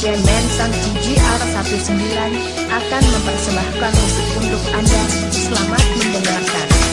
Cemen Sang GGR 19 akan mempersembahkan musik untuk Anda. Selamat mendengarkan.